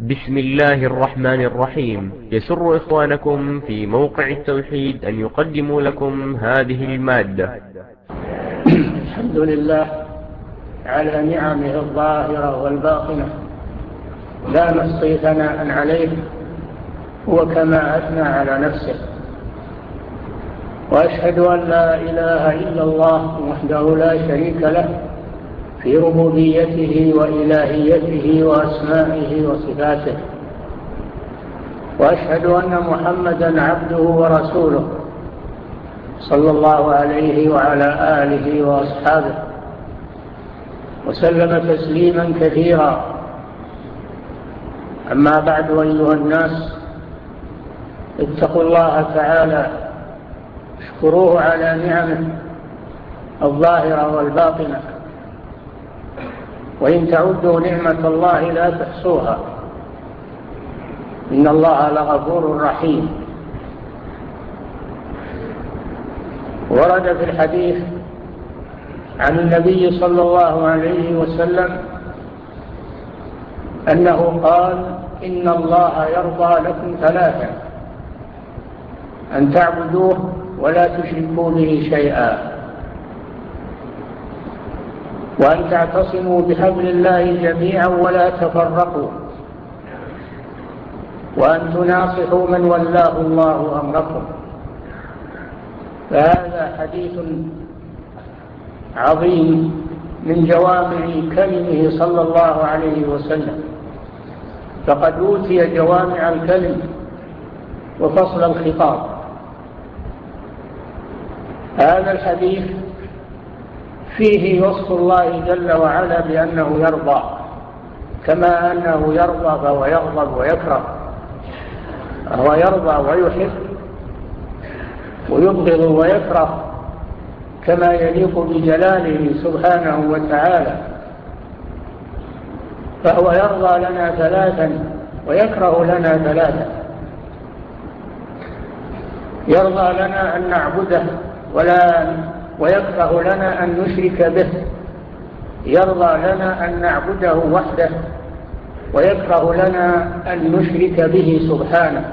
بسم الله الرحمن الرحيم يسر إخوانكم في موقع التوحيد أن يقدموا لكم هذه المادة الحمد لله على نعمه الظاهرة والباطنة لا نحصي ثناء عليه هو كما أثنى على نفسه وأشهد أن لا إله إلا الله وحده لا شريك له في ربوبيته وإلهيته وأسمائه وصفاته. وأشهد أن محمدا عبده ورسوله صلى الله عليه وعلى آله وأصحابه. وسلم تسليما كثيرا. أما بعد أيها الناس اتقوا الله تعالى اشكروه على نعمه الظاهرة والباطنة. وإن تعدوا نعمة الله لا تحصوها. إن الله لغفور رحيم. ورد في الحديث عن النبي صلى الله عليه وسلم أنه قال إن الله يرضى لكم ثلاثا أن تعبدوه ولا تشركوا به شيئا. وأن تعتصموا بحبل الله جميعا ولا تفرقوا. وأن تناصحوا من ولاه الله أمركم. فهذا حديث عظيم من جوامع كلمه صلى الله عليه وسلم. فقد أوتي جوامع الكلم وفصل الخطاب. هذا الحديث فيه وصف الله جل وعلا بأنه يرضى كما أنه يرضى فهو يغضب ويكره هو يرضى ويحب ويبغض ويكره كما يليق بجلاله سبحانه وتعالى فهو يرضى لنا ثلاثا ويكره لنا ثلاثا. يرضى لنا أن نعبده ولا ويقطع لنا أن نشرك به. يرضى لنا أن نعبده وحده. ويكره لنا أن نشرك به سبحانه.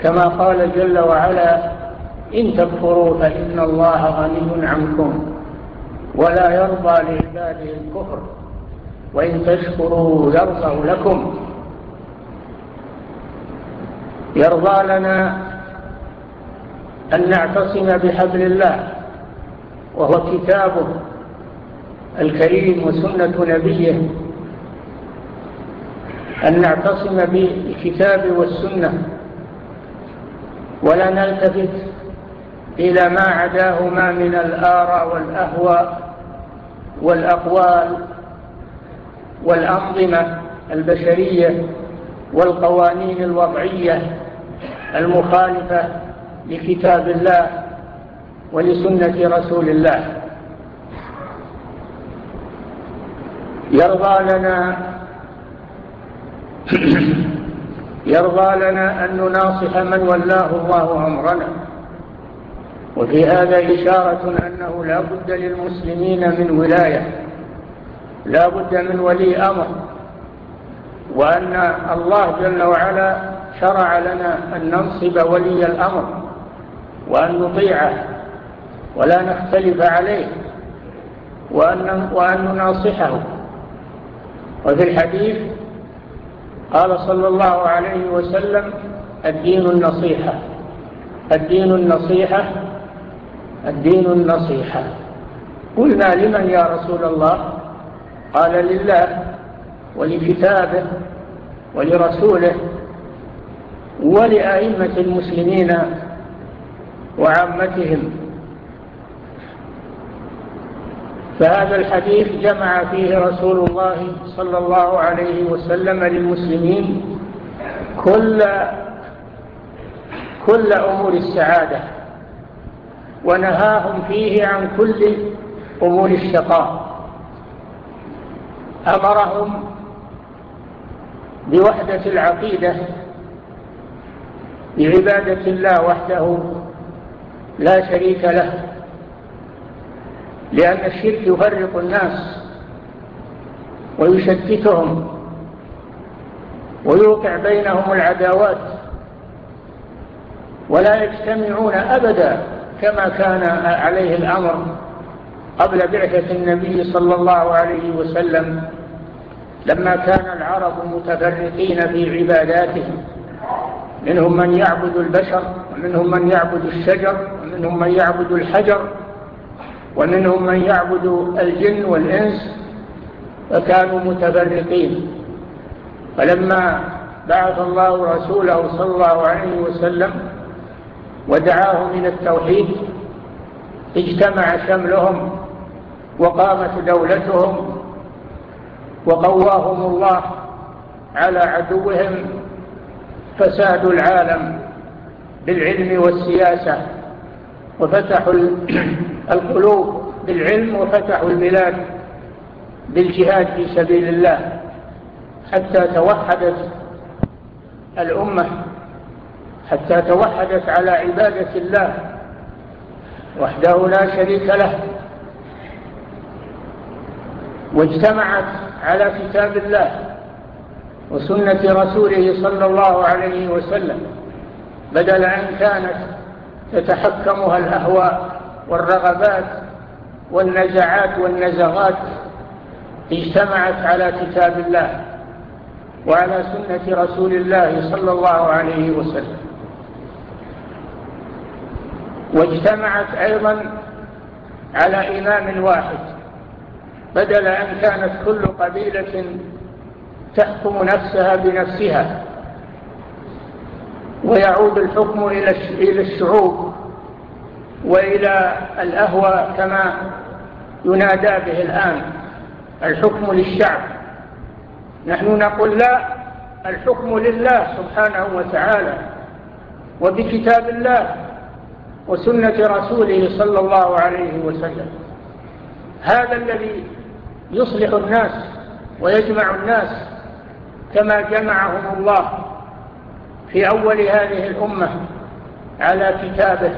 كما قال جل وعلا إن تكفروا فإن الله غني عنكم. ولا يرضى لعباده الكفر. وإن تشكروا يرضى لكم. يرضى لنا أن نعتصم بحبل الله وهو كتابه الكريم وسنة نبيه. أن نعتصم بالكتاب والسنة ولا نلتفت إلى ما عداهما من الآراء والأهواء والأقوال والأنظمة البشرية والقوانين الوضعية المخالفة لكتاب الله ولسنة رسول الله. يرضى لنا يرضى لنا أن نناصح من ولاه الله أمرنا. وفي هذا إشارة أنه لا بد للمسلمين من ولاية. لا بد من ولي أمر. وأن الله جل وعلا شرع لنا أن ننصب ولي الأمر. وأن نطيعه ولا نختلف عليه وأن, وأن نناصحه. وفي الحديث قال صلى الله عليه وسلم الدين النصيحة. الدين النصيحة الدين النصيحة. قلنا لمن يا رسول الله؟ قال لله ولكتابه ولرسوله ولأئمة المسلمين وعامتهم. فهذا الحديث جمع فيه رسول الله صلى الله عليه وسلم للمسلمين كل كل أمور السعادة ونهاهم فيه عن كل أمور الشقاء. أمرهم بوحدة العقيدة بعبادة الله وحده لا شريك له لأن الشرك يفرق الناس ويشتتهم ويوقع بينهم العداوات ولا يجتمعون أبدا كما كان عليه الأمر قبل بعثة النبي صلى الله عليه وسلم لما كان العرب متفرقين في عباداتهم. منهم من يعبد البشر ومنهم من يعبد الشجر ومنهم من يعبد الحجر ومنهم من يعبد الجن والإنس فكانوا متبرقين. فلما بعث الله رسوله صلى الله عليه وسلم ودعاه من التوحيد اجتمع شملهم وقامت دولتهم وقواهم الله على عدوهم فساد العالم بالعلم والسياسة وفتحوا القلوب بالعلم وفتحوا البلاد بالجهاد في سبيل الله حتى توحدت الأمة حتى توحدت على عبادة الله وحده لا شريك له واجتمعت على كتاب الله وسنة رسوله صلى الله عليه وسلم بدل أن كانت تتحكمها الأهواء والرغبات والنزعات والنزغات اجتمعت على كتاب الله وعلى سنة رسول الله صلى الله عليه وسلم. واجتمعت أيضا على إمام واحد بدل أن كانت كل قبيلة تحكم نفسها بنفسها ويعود الحكم إلى الشعوب وإلى الأهوى كما ينادى به الآن الحكم للشعب. نحن نقول لا الحكم لله سبحانه وتعالى وبكتاب الله وسنة رسوله صلى الله عليه وسلم. هذا الذي يصلح الناس ويجمع الناس كما جمعهم الله في أول هذه الأمة على كتابه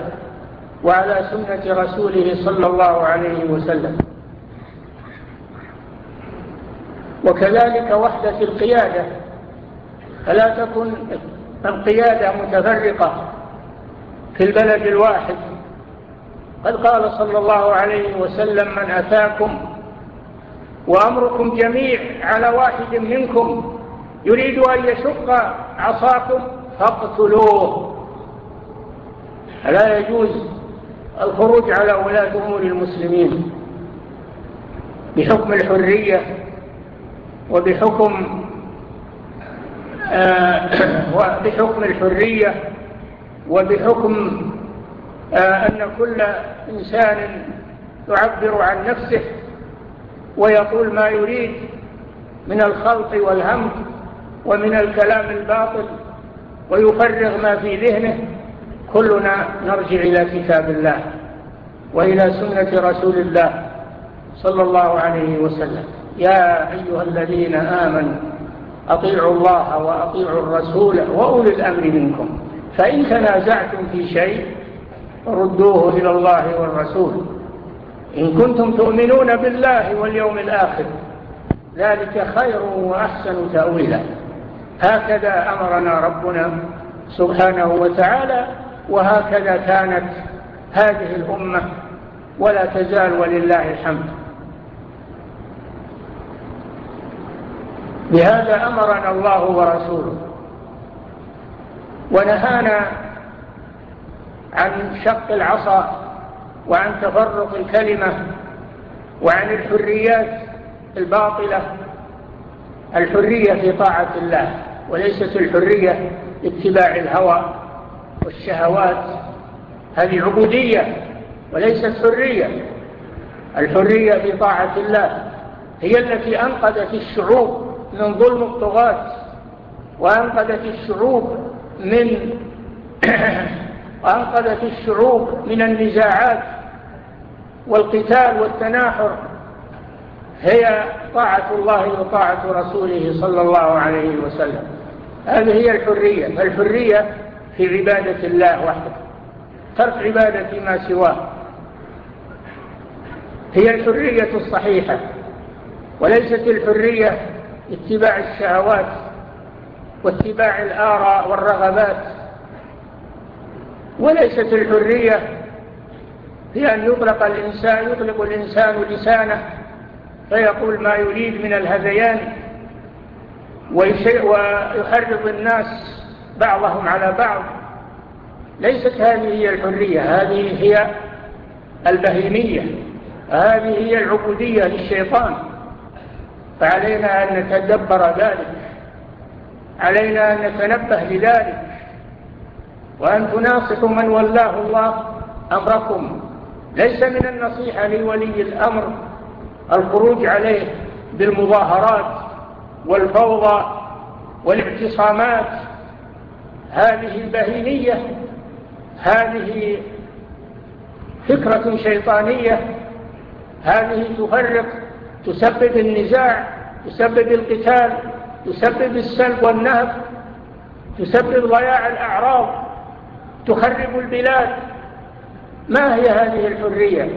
وعلى سنة رسوله صلى الله عليه وسلم. وكذلك وحدة القيادة فلا تكن القيادة متفرقة في البلد الواحد. قد قال صلى الله عليه وسلم من أتاكم وأمركم جميع على واحد منكم يريد أن يشق عصاكم فاقتلوه. لا يجوز الخروج على ولاة أمور المسلمين بحكم الحرية وبحكم آه، وبحكم الحرية وبحكم آه، أن كل إنسان يعبر عن نفسه ويقول ما يريد من الخلق والهمد ومن الكلام الباطل ويفرغ ما في ذهنه كلنا نرجع إلى كتاب الله وإلى سنة رسول الله صلى الله عليه وسلم. يا أيها الذين آمنوا أطيعوا الله وأطيعوا الرسول وأولي الأمر منكم. فإن تنازعتم في شيء ردوه إلى الله والرسول. إن كنتم تؤمنون بالله واليوم الآخر ذلك خير وأحسن تأويلا. هكذا أمرنا ربنا سبحانه وتعالى وهكذا كانت هذه الأمة ولا تزال ولله الحمد. بهذا أمرنا الله ورسوله. ونهانا عن شق العصا وعن تفرق الكلمة وعن الحريات الباطلة. الحرية في طاعة الله وليست الحرية اتباع الهوى والشهوات. هذه عبودية وليست حرية. الحرية في طاعة الله هي التي أنقذت الشعوب من ظلم الطغاة وأنقذت الشعوب من وأنقذت الشعوب من النزاعات والقتال والتناحر. هي طاعة الله وطاعة رسوله صلى الله عليه وسلم. هذه هي الحرية فالحرية في عبادة الله وحده ترك عبادة ما سواه. هي الحرية الصحيحة وليست الحرية اتباع الشهوات واتباع الآراء والرغبات. وليست الحرية هي أن يطلق الإنسان يطلق الإنسان لسانه فيقول ما يريد من الهذيان ويحرض الناس بعضهم على بعض. ليست هذه هي الحرية هذه هي البهيمية هذه هي العبودية للشيطان. فعلينا أن نتدبر ذلك علينا أن نتنبه لذلك. وأن تناصحوا من ولاه الله أمركم. ليس من النصيحة لولي الأمر الخروج عليه بالمظاهرات والفوضى والاعتصامات. هذه البهينية هذه فكرة شيطانية هذه تفرق تسبب النزاع تسبب القتال تسبب السلب والنهب تسبب ضياع الأعراض تخرب البلاد. ما هي هذه الحرية؟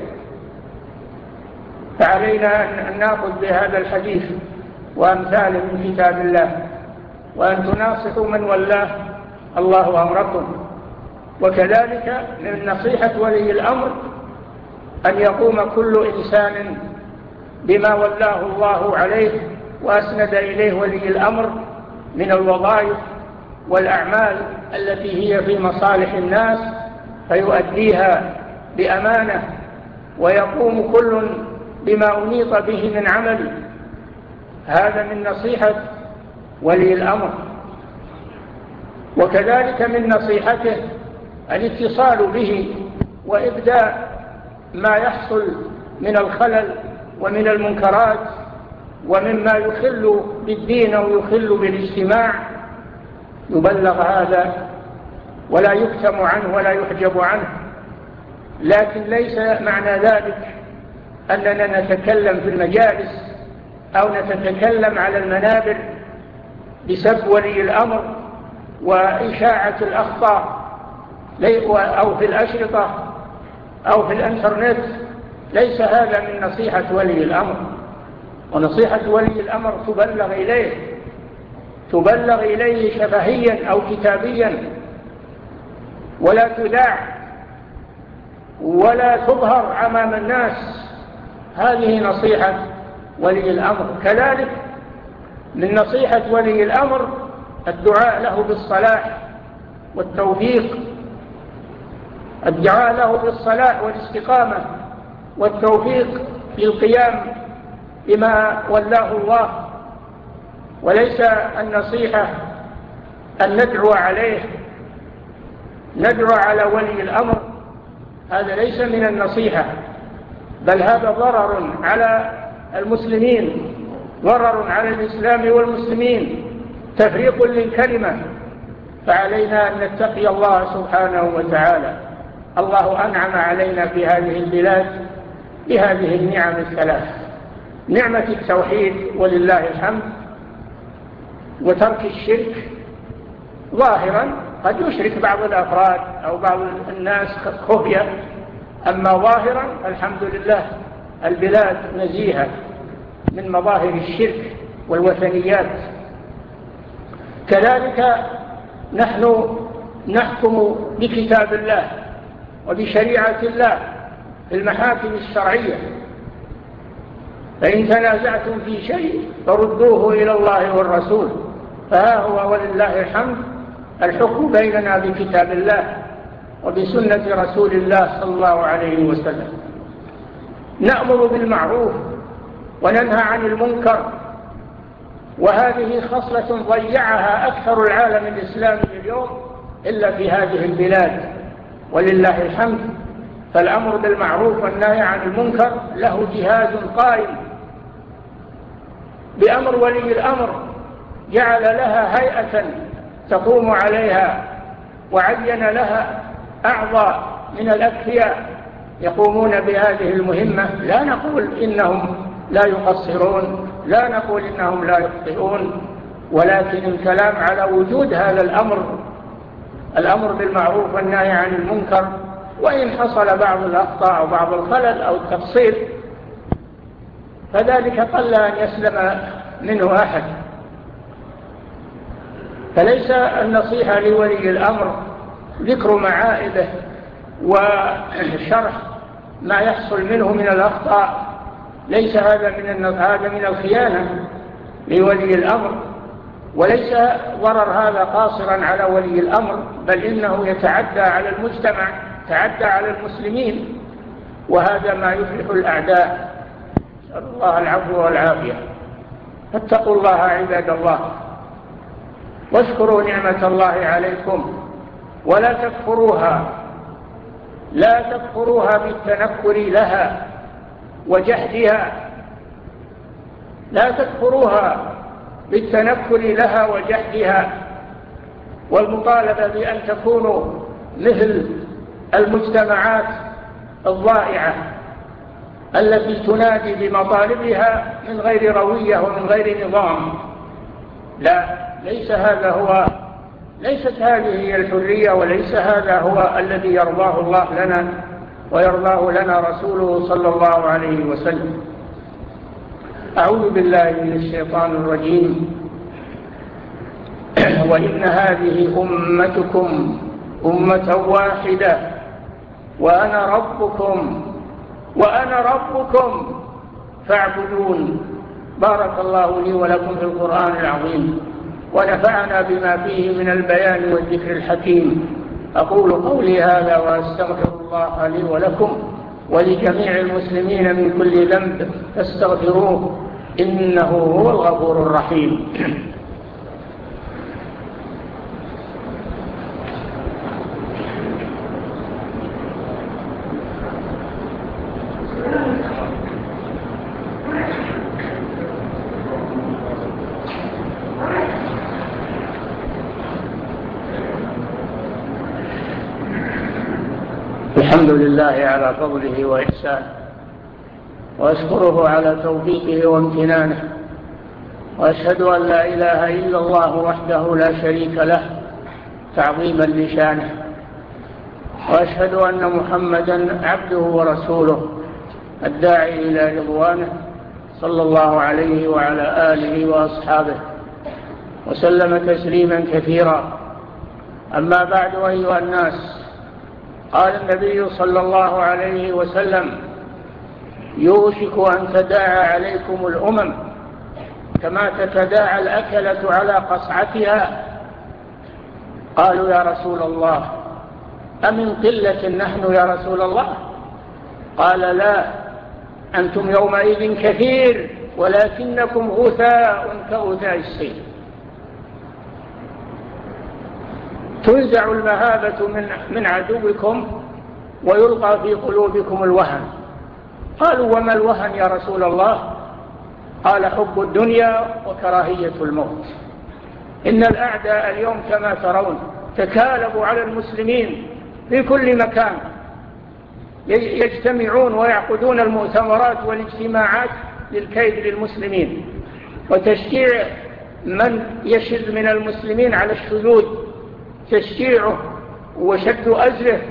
فعلينا أن نأخذ بهذا الحديث وأمثاله من كتاب الله. وأن تناصحوا من ولاه. الله أمركم. وكذلك من نصيحة ولي الأمر أن يقوم كل إنسان بما ولاه الله عليه وأسند إليه ولي الأمر من الوظائف والأعمال التي هي في مصالح الناس فيؤديها بأمانة. ويقوم كل بما أنيط به من عملي. هذا من نصيحة ولي الأمر. وكذلك من نصيحته الاتصال به وإبداء ما يحصل من الخلل ومن المنكرات ومما يخل بالدين أو يخل بالاجتماع. يبلغ هذا ولا يكتم عنه ولا يحجب عنه. لكن ليس معنى ذلك أننا نتكلم في المجالس أو نتكلم على المنابر بسب ولي الأمر وإشاعة الأخطاء أو في الأشرطة أو في الأنترنت. ليس هذا من نصيحة ولي الأمر. ونصيحة ولي الأمر تبلغ إليه تبلغ إليه شفهيا أو كتابيا. ولا تداع ولا تظهر أمام الناس. هذه نصيحة ولي الأمر. كذلك من نصيحة ولي الأمر الدعاء له بالصلاح والتوفيق الدعاء له بالصلاح والاستقامة والتوفيق في القيام بما ولاه الله. وليس النصيحة أن ندعو عليه ندعو على ولي الأمر. هذا ليس من النصيحة. بل هذا ضرر على المسلمين ضرر على الإسلام والمسلمين تفريق للكلمة. فعلينا أن نتقي الله سبحانه وتعالى. الله أنعم علينا في هذه البلاد بهذه النعم الثلاث. نعمة التوحيد ولله الحمد وترك الشرك. ظاهرا قد يشرك بعض الأفراد أو بعض الناس خفية أما ظاهرا الحمد لله البلاد نزيهة من مظاهر الشرك والوثنيات. كذلك نحن نحكم بكتاب الله وبشريعة الله في المحاكم الشرعية. فإن تنازعتم في شيء فردوه إلى الله والرسول. فها هو ولله الحمد الحكم بيننا بكتاب الله. وبسنة رسول الله صلى الله عليه وسلم. نأمر بالمعروف وننهى عن المنكر وهذه خصلة ضيعها أكثر العالم الإسلامي اليوم إلا في هذه البلاد. ولله الحمد فالأمر بالمعروف والنهي عن المنكر له جهاز قائم. بأمر ولي الأمر جعل لها هيئة تقوم عليها وعين لها أعضاء من الأكفياء يقومون بهذه المهمة. لا نقول إنهم لا يقصرون لا نقول إنهم لا يخطئون ولكن الكلام على وجود هذا الأمر الأمر بالمعروف والنهي عن المنكر وإن حصل بعض الأخطاء أو بعض الخلل أو التقصير فذلك قل أن يسلم منه أحد. فليس النصيحة لولي الأمر ذكر معائبه وشرح ما يحصل منه من الأخطاء ليس هذا من هذا من الخيانة لولي الأمر وليس ضرر هذا قاصرا على ولي الأمر بل إنه يتعدى على المجتمع تعدى على المسلمين وهذا ما يفلح الأعداء. نسأل الله العفو والعافية. فاتقوا الله عباد الله واشكروا نعمة الله عليكم. ولا تكفروها. لا تكفروها بالتنكر لها وجحدها لا تكفروها بالتنكر لها وجحدها والمطالبة بأن تكونوا مثل المجتمعات الضائعة التي تنادي بمطالبها من غير روية ومن غير نظام. لا ليس هذا هو ليست هذه هي الحرية وليس هذا هو الذي يرضاه الله لنا ويرضاه لنا رسوله صلى الله عليه وسلم. أعوذ بالله من الشيطان الرجيم. وإن هذه أمتكم أمة واحدة وأنا ربكم وأنا ربكم فاعبدون. بارك الله لي ولكم في القرآن العظيم. ونفعنا بما فيه من البيان والذكر الحكيم. أقول قولي هذا وأستغفر الله لي ولكم ولجميع المسلمين من كل ذنب فاستغفروه إنه هو الغفور الرحيم. الحمد لله على فضله وإحسانه وأشكره على توفيقه وامتنانه وأشهد أن لا إله إلا الله وحده لا شريك له تعظيما لشانه وأشهد أن محمدا عبده ورسوله الداعي إلى رضوانه صلى الله عليه وعلى آله وأصحابه وسلم تسليما كثيرا. أما بعد أيها الناس قال النبي صلى الله عليه وسلم يوشك أن تداعى عليكم الأمم كما تتداعى الأكلة على قصعتها. قالوا يا رسول الله أمن قلة نحن يا رسول الله؟ قال لا أنتم يومئذ كثير ولكنكم غثاء كغثاء السيد تنزع المهابة من, من عدوكم ويلقى في قلوبكم الوهن. قالوا وما الوهن يا رسول الله؟ قال حب الدنيا وكراهية الموت. إن الأعداء اليوم كما ترون تكالبوا على المسلمين في كل مكان. يجتمعون ويعقدون المؤتمرات والاجتماعات للكيد للمسلمين. وتشجيع من يشذ من المسلمين على الشذوذ تشجيعه وشد أجره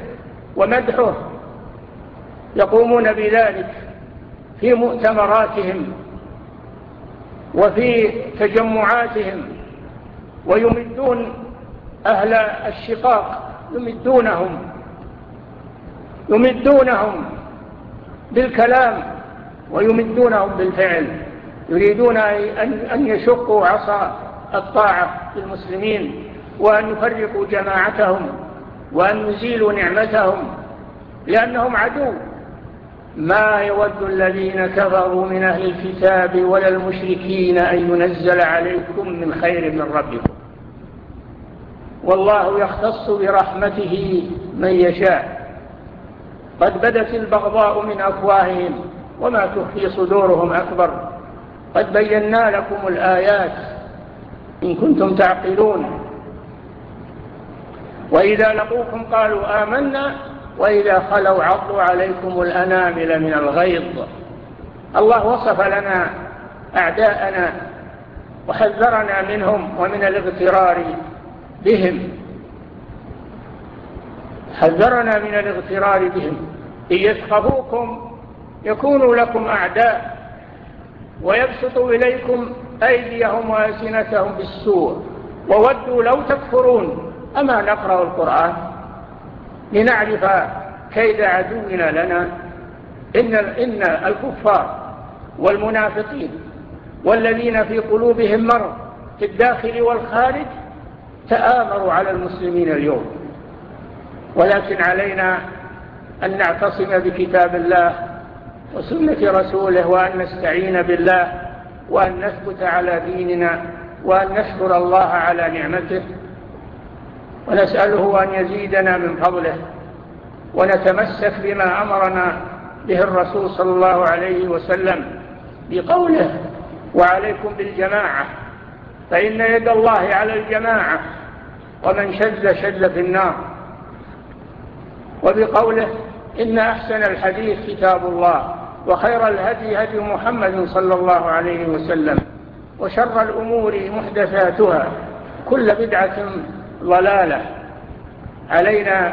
ومدحه يقومون بذلك في مؤتمراتهم وفي تجمعاتهم ويمدون أهل الشقاق يمدونهم يمدونهم بالكلام ويمدونهم بالفعل يريدون أن يشقوا عصا الطاعة للمسلمين. وأن يفرقوا جماعتهم وأن يزيلوا نعمتهم لأنهم عدو. ما يود الذين كفروا من أهل الكتاب ولا المشركين أن ينزل عليكم من خير من ربكم. والله يختص برحمته من يشاء. قد بدت البغضاء من أفواههم وما تخفي صدورهم أكبر. قد بينا لكم الآيات إن كنتم تعقلون. وإذا لقوكم قالوا آمنا وإذا خلوا عضوا عليكم الأنامل من الغيظ. الله وصف لنا أعداءنا وحذرنا منهم ومن الاغترار بهم. حذرنا من الاغترار بهم. إن يسخبوكم يكونوا لكم أعداء ويبسطوا إليكم أيديهم وألسنتهم بالسوء. وودوا لو تكفرون. أما نقرأ القرآن لنعرف كيد عدونا لنا إن, إن الكفار والمنافقين والذين في قلوبهم مرض في الداخل والخارج تآمروا على المسلمين اليوم. ولكن علينا أن نعتصم بكتاب الله وسنة رسوله وأن نستعين بالله وأن نثبت على ديننا وأن نشكر الله على نعمته. ونسأله أن يزيدنا من فضله ونتمسك بما أمرنا به الرسول صلى الله عليه وسلم بقوله وعليكم بالجماعة فإن يد الله على الجماعة ومن شد شد في النار. وبقوله إن أحسن الحديث كتاب الله وخير الهدي هدي محمد صلى الله عليه وسلم وشر الأمور محدثاتها كل بدعة ضلالة. علينا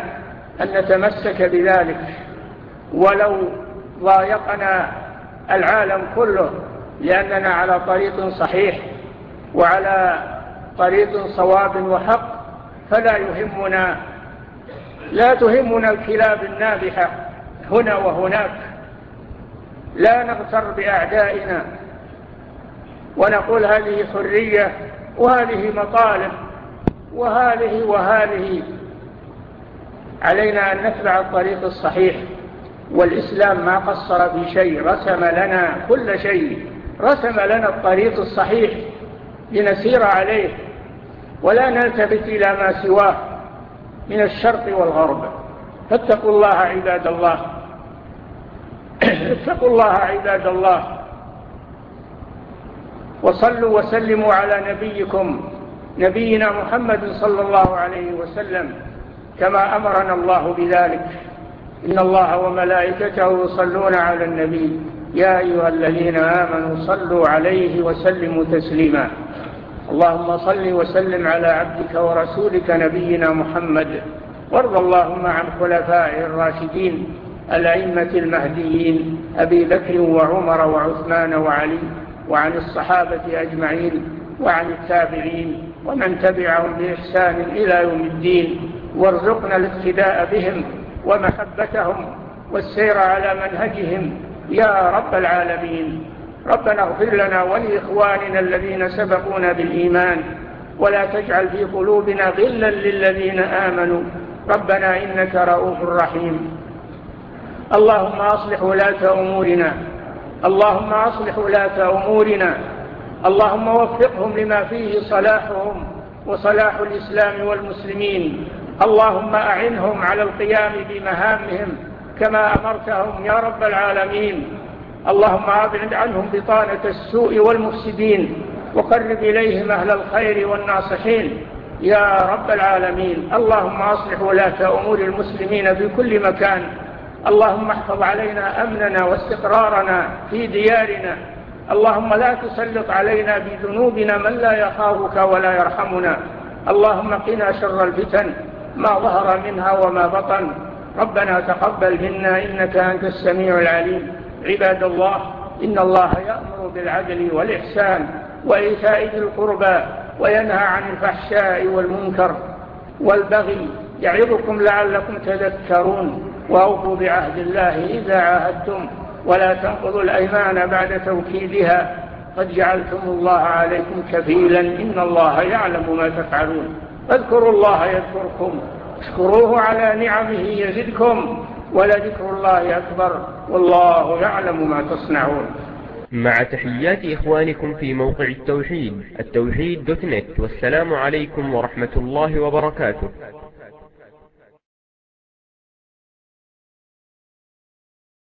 أن نتمسك بذلك. ولو ضايقنا العالم كله لأننا على طريق صحيح وعلى طريق صواب وحق فلا يهمنا لا تهمنا الكلاب النابحة هنا وهناك. لا نغتر بأعدائنا ونقول هذه حرية وهذه مطالب. وهذه وهذه. علينا أن نتبع الطريق الصحيح. والإسلام ما قصر في شيء رسم لنا كل شيء. رسم لنا الطريق الصحيح لنسير عليه. ولا نلتفت إلى ما سواه من الشرق والغرب. فاتقوا الله عباد الله. اتقوا الله عباد الله. وصلوا وسلموا على نبيكم. نبينا محمد صلى الله عليه وسلم كما أمرنا الله بذلك. إن الله وملائكته يصلون على النبي. يا أيها الذين آمنوا صلوا عليه وسلموا تسليما. اللهم صل وسلم على عبدك ورسولك نبينا محمد. وارض اللهم عن خلفاء الراشدين الأئمة المهديين أبي بكر وعمر وعثمان وعلي وعن الصحابة أجمعين وعن التابعين. ومن تبعهم بإحسان إلى يوم الدين وارزقنا الاقتداء بهم ومحبتهم والسير على منهجهم يا رب العالمين. ربنا اغفر لنا ولإخواننا الذين سبقونا بالإيمان ولا تجعل في قلوبنا غلا للذين آمنوا. ربنا إنك رؤوف رحيم. اللهم أصلح ولاة أمورنا. اللهم أصلح ولاة أمورنا. اللهم وفقهم لما فيه صلاحهم وصلاح الإسلام والمسلمين. اللهم أعنهم على القيام بمهامهم كما أمرتهم يا رب العالمين. اللهم أبعد عنهم بطانة السوء والمفسدين وقرب إليهم أهل الخير والناصحين يا رب العالمين. اللهم أصلح ولاة أمور المسلمين في كل مكان. اللهم احفظ علينا أمننا واستقرارنا في ديارنا. اللهم لا تسلط علينا بذنوبنا من لا يخافك ولا يرحمنا. اللهم قنا شر الفتن ما ظهر منها وما بطن. ربنا تقبل منا إنك أنت السميع العليم. عباد الله إن الله يأمر بالعدل والإحسان وإيتاء ذي القربى وينهى عن الفحشاء والمنكر والبغي يعظكم لعلكم تذكرون. وأوفوا بعهد الله إذا عاهدتم. ولا تنقضوا الأيمان بعد توكيدها قد جعلتم الله عليكم كفيلا إن الله يعلم ما تفعلون. اذكروا الله يذكركم اشكروه على نعمه يزدكم ولذكر الله أكبر والله يعلم ما تصنعون. مع تحيات إخوانكم في موقع التوحيد التوحيد دوت نت والسلام عليكم ورحمة الله وبركاته.